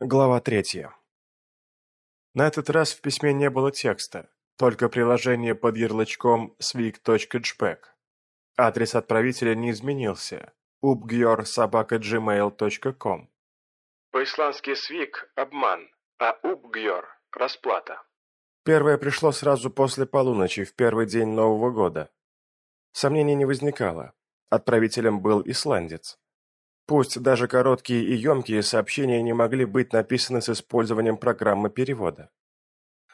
Глава третья. На этот раз в письме не было текста, только приложение под ярлычком swig.jpg. Адрес отправителя не изменился – ubgyor.gmail.com. По-исландски свик – обман, а ubgyor – расплата. Первое пришло сразу после полуночи, в первый день Нового года. Сомнений не возникало. Отправителем был исландец. Пусть даже короткие и емкие сообщения не могли быть написаны с использованием программы перевода.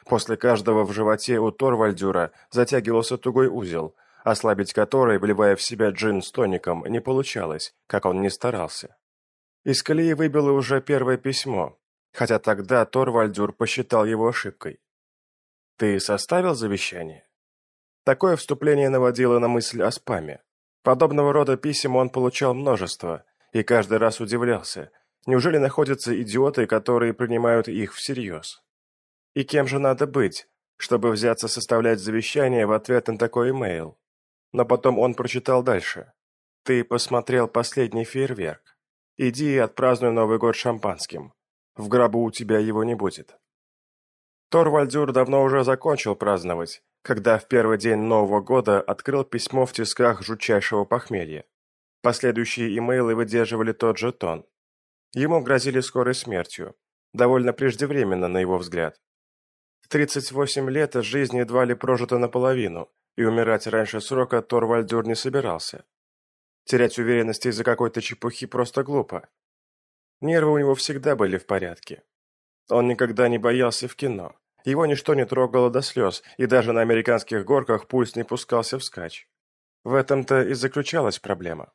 После каждого в животе у Торвальдюра затягивался тугой узел, ослабить который, вливая в себя джин с тоником, не получалось, как он ни старался. Из колеи выбило уже первое письмо, хотя тогда Торвальдюр посчитал его ошибкой. «Ты составил завещание?» Такое вступление наводило на мысль о спаме. Подобного рода писем он получал множество – и каждый раз удивлялся, неужели находятся идиоты, которые принимают их всерьез? И кем же надо быть, чтобы взяться составлять завещание в ответ на такой имейл? Но потом он прочитал дальше. «Ты посмотрел последний фейерверк. Иди и отпразднуй Новый год шампанским. В гробу у тебя его не будет». Торвальдюр давно уже закончил праздновать, когда в первый день Нового года открыл письмо в тисках жутчайшего похмелья. Последующие имейлы выдерживали тот же тон. Ему грозили скорой смертью. Довольно преждевременно, на его взгляд. В 38 лет жизнь едва ли прожита наполовину, и умирать раньше срока Торвальдюр не собирался. Терять уверенность из-за какой-то чепухи просто глупо. Нервы у него всегда были в порядке. Он никогда не боялся в кино. Его ничто не трогало до слез, и даже на американских горках пульс не пускался вскачь. В этом-то и заключалась проблема.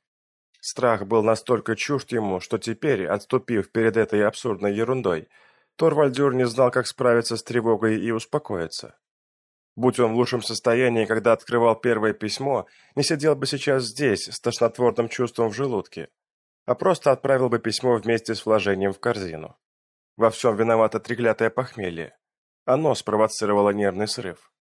Страх был настолько чужд ему, что теперь, отступив перед этой абсурдной ерундой, Торвальдюр не знал, как справиться с тревогой и успокоиться. Будь он в лучшем состоянии, когда открывал первое письмо, не сидел бы сейчас здесь с тошнотворным чувством в желудке, а просто отправил бы письмо вместе с вложением в корзину. Во всем виновато треклятое похмелье. Оно спровоцировало нервный срыв.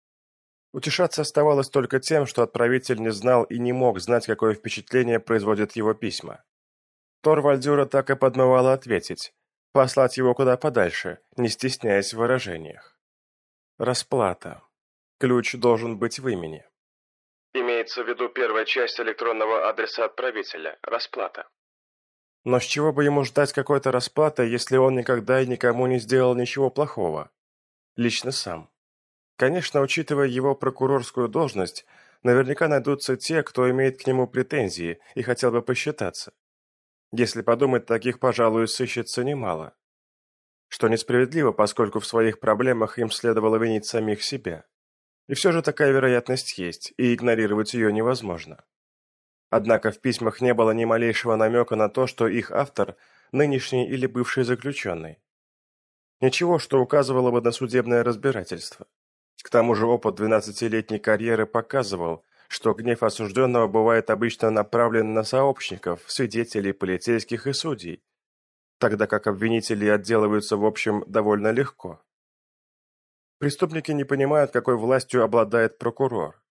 Утешаться оставалось только тем, что отправитель не знал и не мог знать, какое впечатление производят его письма. Торвальдюра так и подмывало ответить, послать его куда подальше, не стесняясь в выражениях. Расплата. Ключ должен быть в имени. Имеется в виду первая часть электронного адреса отправителя – расплата. Но с чего бы ему ждать какой-то расплаты, если он никогда и никому не сделал ничего плохого? Лично сам. Конечно, учитывая его прокурорскую должность, наверняка найдутся те, кто имеет к нему претензии и хотел бы посчитаться. Если подумать, таких, пожалуй, сыщется немало. Что несправедливо, поскольку в своих проблемах им следовало винить самих себя. И все же такая вероятность есть, и игнорировать ее невозможно. Однако в письмах не было ни малейшего намека на то, что их автор – нынешний или бывший заключенный. Ничего, что указывало бы на судебное разбирательство. К тому же опыт двенадцатилетней карьеры показывал, что гнев осужденного бывает обычно направлен на сообщников, свидетелей, полицейских и судей, тогда как обвинители отделываются в общем довольно легко. Преступники не понимают, какой властью обладает прокурор.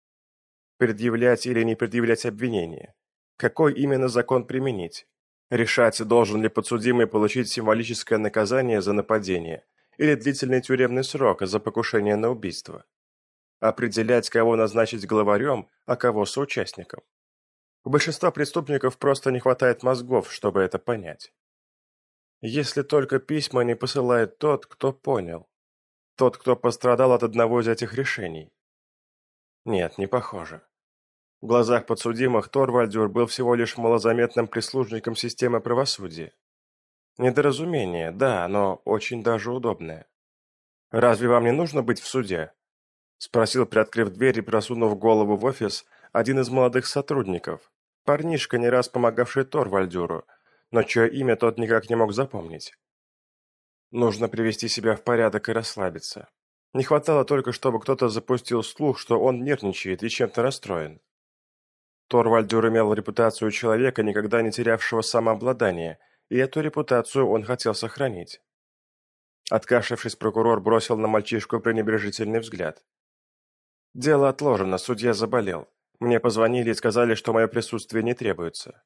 Предъявлять или не предъявлять обвинение. Какой именно закон применить. Решать, должен ли подсудимый получить символическое наказание за нападение – или длительный тюремный срок за покушение на убийство. Определять, кого назначить главарем, а кого соучастником. У большинства преступников просто не хватает мозгов, чтобы это понять. Если только письма не посылает тот, кто понял. Тот, кто пострадал от одного из этих решений. Нет, не похоже. В глазах подсудимых Торвальдюр был всего лишь малозаметным прислужником системы правосудия. Недоразумение, да, но очень даже удобное. «Разве вам не нужно быть в суде?» Спросил, приоткрыв дверь и просунув голову в офис, один из молодых сотрудников. Парнишка, не раз помогавший Торвальдюру, но чье имя тот никак не мог запомнить. Нужно привести себя в порядок и расслабиться. Не хватало только, чтобы кто-то запустил слух, что он нервничает и чем-то расстроен. Торвальдюр имел репутацию человека, никогда не терявшего самообладание и эту репутацию он хотел сохранить. Откашлявшись, прокурор бросил на мальчишку пренебрежительный взгляд. «Дело отложено, судья заболел. Мне позвонили и сказали, что мое присутствие не требуется».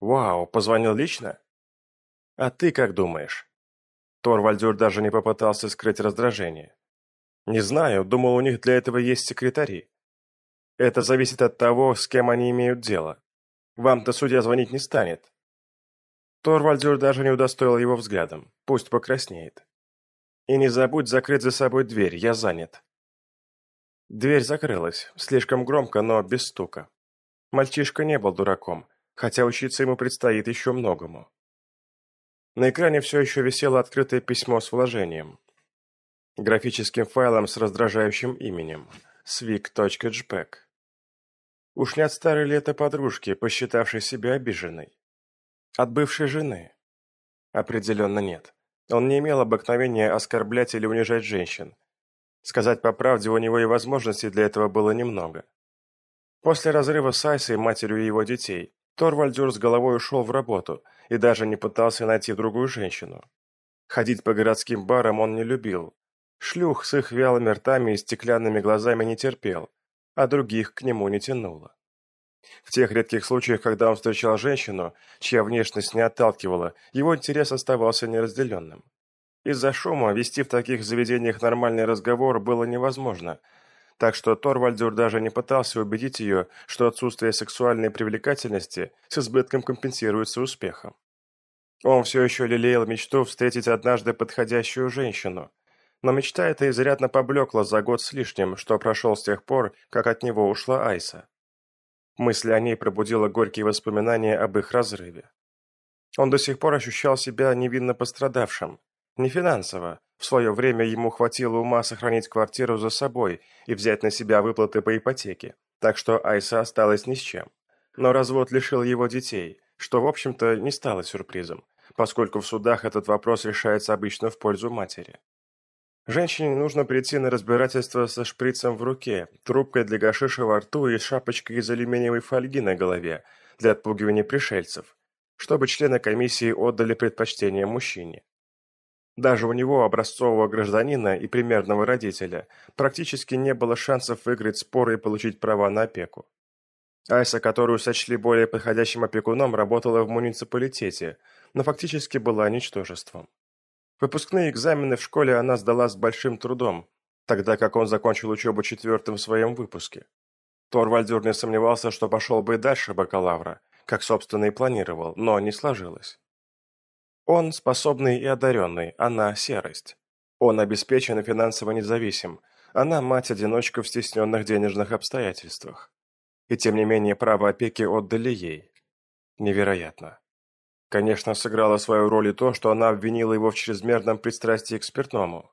«Вау, позвонил лично?» «А ты как думаешь?» Торвальдюр даже не попытался скрыть раздражение. «Не знаю, думал, у них для этого есть секретари. Это зависит от того, с кем они имеют дело. Вам-то судья звонить не станет». Торвальдюр даже не удостоил его взглядом. Пусть покраснеет. «И не забудь закрыть за собой дверь, я занят». Дверь закрылась, слишком громко, но без стука. Мальчишка не был дураком, хотя учиться ему предстоит еще многому. На экране все еще висело открытое письмо с вложением. Графическим файлом с раздражающим именем swig.jpg. Уж не от старой лета подружки, посчитавшей себя обиженной. От бывшей жены. Определенно нет. Он не имел обыкновения оскорблять или унижать женщин. Сказать по правде, у него и возможностей для этого было немного. После разрыва с Айсой, матерью его детей, Торвальдюр с головой ушел в работу и даже не пытался найти другую женщину. Ходить по городским барам он не любил. Шлюх с их вялыми ртами и стеклянными глазами не терпел, а других к нему не тянуло. В тех редких случаях, когда он встречал женщину, чья внешность не отталкивала, его интерес оставался неразделенным. Из-за шума вести в таких заведениях нормальный разговор было невозможно, так что Торвальдюр даже не пытался убедить ее, что отсутствие сексуальной привлекательности с избытком компенсируется успехом. Он все еще лелеял мечту встретить однажды подходящую женщину, но мечта эта изрядно поблекла за год с лишним, что прошел с тех пор, как от него ушла Айса. Мысль о ней пробудила горькие воспоминания об их разрыве. Он до сих пор ощущал себя невинно пострадавшим, не финансово. В свое время ему хватило ума сохранить квартиру за собой и взять на себя выплаты по ипотеке, так что Айса осталась ни с чем. Но развод лишил его детей, что, в общем-то, не стало сюрпризом, поскольку в судах этот вопрос решается обычно в пользу матери. Женщине нужно прийти на разбирательство со шприцем в руке, трубкой для гашиша во рту и шапочкой из алюминиевой фольги на голове для отпугивания пришельцев, чтобы члены комиссии отдали предпочтение мужчине. Даже у него, образцового гражданина и примерного родителя, практически не было шансов выиграть споры и получить права на опеку. Айса, которую сочли более подходящим опекуном, работала в муниципалитете, но фактически была ничтожеством. Выпускные экзамены в школе она сдала с большим трудом, тогда как он закончил учебу четвертым в своем выпуске. Торвальдюр не сомневался, что пошел бы и дальше бакалавра, как, собственно, и планировал, но не сложилось. Он способный и одаренный, она серость. Он обеспечен и финансово независим, она мать-одиночка в стесненных денежных обстоятельствах. И тем не менее право опеки отдали ей. Невероятно. Конечно, сыграло свою роль и то, что она обвинила его в чрезмерном пристрастии к спиртному.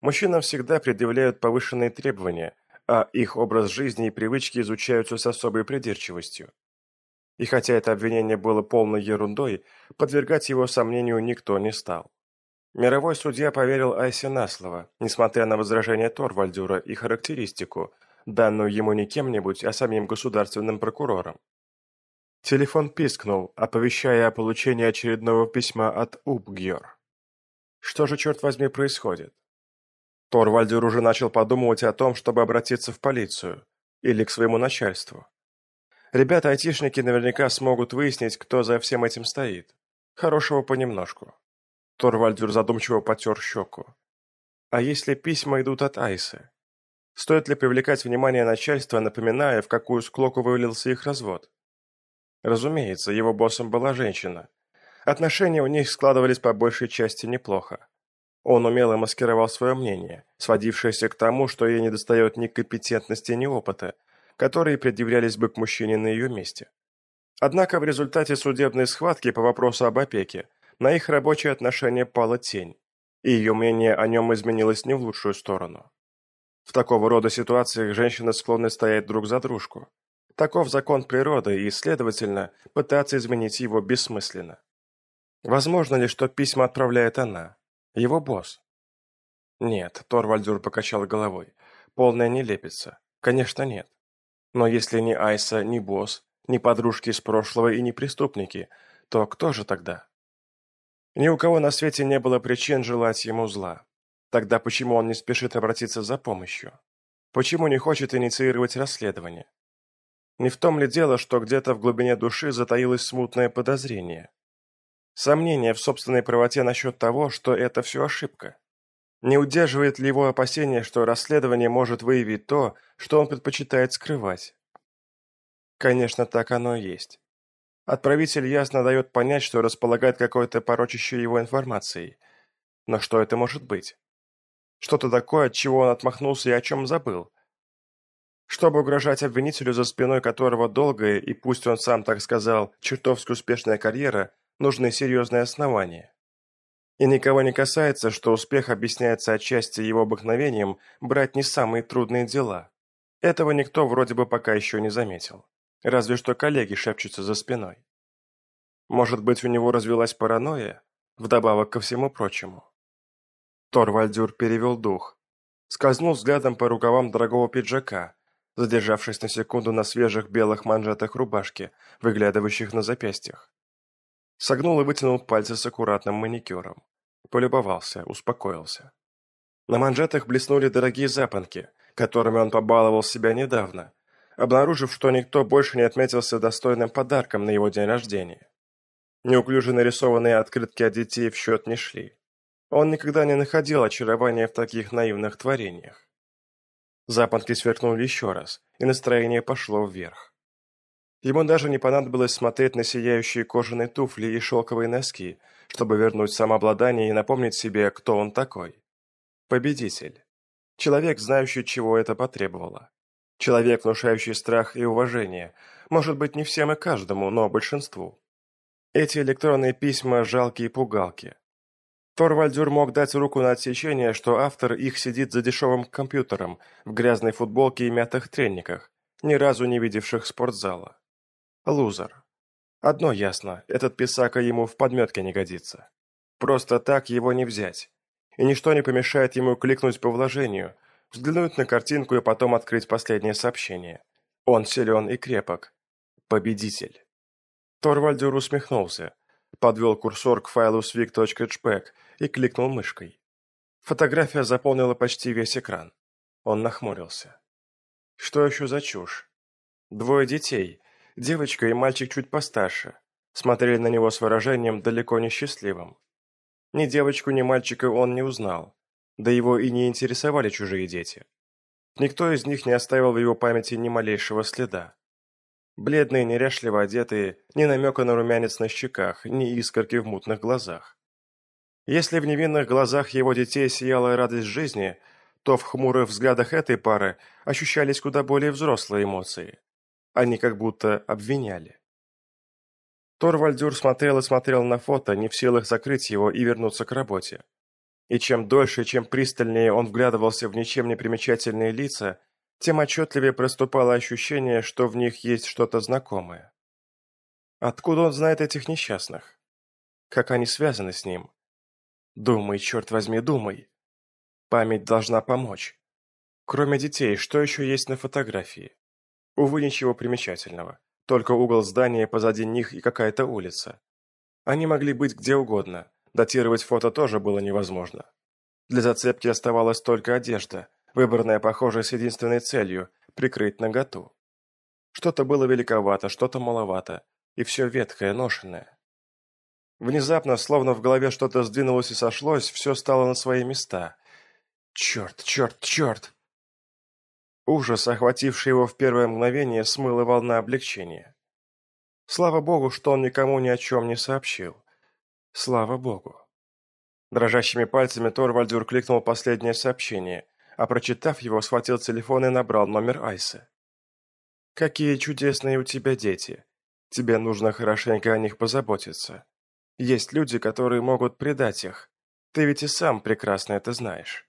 Мужчинам всегда предъявляют повышенные требования, а их образ жизни и привычки изучаются с особой придирчивостью. И хотя это обвинение было полной ерундой, подвергать его сомнению никто не стал. Мировой судья поверил Айсе на слово, несмотря на возражения Торвальдюра и характеристику, данную ему не кем-нибудь, а самим государственным прокурором. Телефон пискнул, оповещая о получении очередного письма от Убгьор. Что же, черт возьми, происходит? Торвальдюр уже начал подумывать о том, чтобы обратиться в полицию или к своему начальству. Ребята-айтишники наверняка смогут выяснить, кто за всем этим стоит. Хорошего понемножку. Торвальдюр задумчиво потер щеку. А если письма идут от Айсы? Стоит ли привлекать внимание начальства, напоминая, в какую склоку вывалился их развод? Разумеется, его боссом была женщина. Отношения у них складывались по большей части неплохо. Он умело маскировал свое мнение, сводившееся к тому, что ей недостает ни компетентности, ни опыта, которые предъявлялись бы к мужчине на ее месте. Однако в результате судебной схватки по вопросу об опеке на их рабочие отношения пала тень, и ее мнение о нем изменилось не в лучшую сторону. В такого рода ситуациях женщины склонны стоять друг за дружку. Таков закон природы, и, следовательно, пытаться изменить его бессмысленно. Возможно ли, что письма отправляет она, его босс? Нет, Торвальдюр покачал головой. Полная нелепица. Конечно, нет. Но если не Айса, не босс, не подружки из прошлого и не преступники, то кто же тогда? Ни у кого на свете не было причин желать ему зла. Тогда почему он не спешит обратиться за помощью? Почему не хочет инициировать расследование? Не в том ли дело, что где-то в глубине души затаилось смутное подозрение? Сомнение в собственной правоте насчет того, что это все ошибка. Не удерживает ли его опасение, что расследование может выявить то, что он предпочитает скрывать? Конечно, так оно и есть. Отправитель ясно дает понять, что располагает какой-то порочащей его информацией. Но что это может быть? Что-то такое, от чего он отмахнулся и о чем забыл. Чтобы угрожать обвинителю, за спиной которого долгая, и пусть он сам так сказал, чертовски успешная карьера, нужны серьезные основания. И никого не касается, что успех объясняется отчасти его обыкновением брать не самые трудные дела. Этого никто вроде бы пока еще не заметил. Разве что коллеги шепчутся за спиной. Может быть, у него развилась паранойя, вдобавок ко всему прочему. Торвальдюр перевел дух. Скользнул взглядом по рукавам дорогого пиджака, задержавшись на секунду на свежих белых манжетах рубашки, выглядывающих на запястьях. Согнул и вытянул пальцы с аккуратным маникюром. Полюбовался, успокоился. На манжетах блеснули дорогие запонки, которыми он побаловал себя недавно, обнаружив, что никто больше не отметился достойным подарком на его день рождения. Неуклюже нарисованные открытки от детей в счет не шли. Он никогда не находил очарования в таких наивных творениях. Запонки сверкнули еще раз, и настроение пошло вверх. Ему даже не понадобилось смотреть на сияющие кожаные туфли и шелковые носки, чтобы вернуть самообладание и напомнить себе, кто он такой. Победитель. Человек, знающий, чего это потребовало. Человек, внушающий страх и уважение. Может быть, не всем и каждому, но большинству. Эти электронные письма – жалкие пугалки. Торвальдюр мог дать руку на отсечение, что автор их сидит за дешевым компьютером, в грязной футболке и мятых тренниках, ни разу не видевших спортзала. Лузер. Одно ясно, этот писака ему в подметке не годится. Просто так его не взять. И ничто не помешает ему кликнуть по вложению, взглянуть на картинку и потом открыть последнее сообщение. Он силен и крепок. Победитель. Торвальдюр усмехнулся, подвел курсор к файлу swig.hpeg и кликнул мышкой. Фотография заполнила почти весь экран. Он нахмурился. Что еще за чушь? Двое детей, Девочка и мальчик чуть постарше. Смотрели на него с выражением далеко не счастливым. Ни девочку, ни мальчика он не узнал. Да его и не интересовали чужие дети. Никто из них не оставил в его памяти ни малейшего следа. Бледные, неряшливо одетые, ни намека на румянец на щеках, ни искорки в мутных глазах. Если в невинных глазах его детей сияла радость жизни, то в хмурых взглядах этой пары ощущались куда более взрослые эмоции. Они как будто обвиняли. Торвальдюр смотрел и смотрел на фото, не в силах закрыть его и вернуться к работе. И чем дольше, чем пристальнее он вглядывался в ничем не примечательные лица, тем отчетливее проступало ощущение, что в них есть что-то знакомое. Откуда он знает этих несчастных? Как они связаны с ним? Думай, черт возьми, думай. Память должна помочь. Кроме детей, что еще есть на фотографии? Увы, ничего примечательного. Только угол здания позади них и какая-то улица. Они могли быть где угодно. Датировать фото тоже было невозможно. Для зацепки оставалась только одежда, выбранная, похоже, с единственной целью – прикрыть наготу. Что-то было великовато, что-то маловато, и все ветхое, ношенное. Внезапно, словно в голове что-то сдвинулось и сошлось, все стало на свои места. Черт, черт, черт! Ужас, охвативший его в первое мгновение, смыла волна облегчения. Слава богу, что он никому ни о чем не сообщил. Слава богу. Дрожащими пальцами Торвальдюр кликнул последнее сообщение, а прочитав его, схватил телефон и набрал номер Айсы. «Какие чудесные у тебя дети. Тебе нужно хорошенько о них позаботиться. Есть люди, которые могут предать их. Ты ведь и сам прекрасно это знаешь».